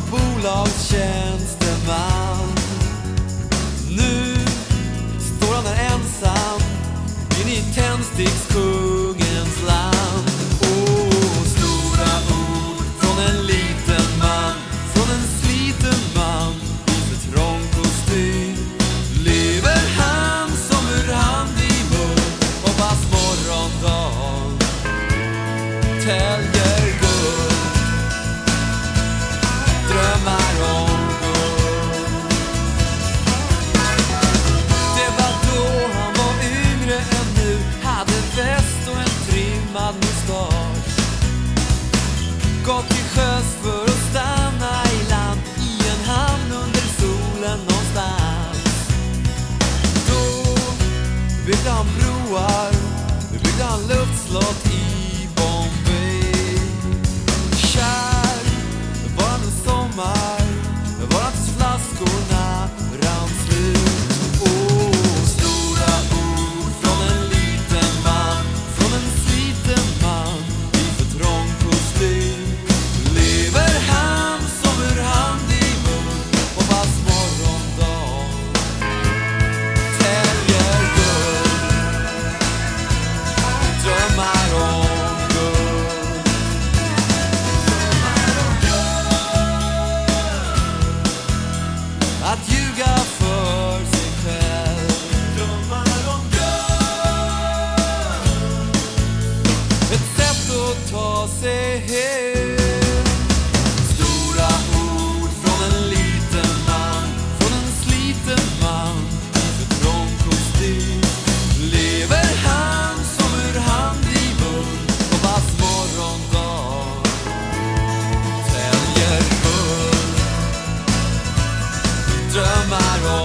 var bolagstjänsteman. Nu står han där ensam in i tändstickskungens land. Åh, stora ord från en liten man, från en sliten man i för trång kostym. Lever han som ur hand i mun, hoppas morgondagen täljer Gått till sjöss för att stanna i land I en hamn under solen någonstans. Då byggde han broar Byggde han luftslott i tomorrow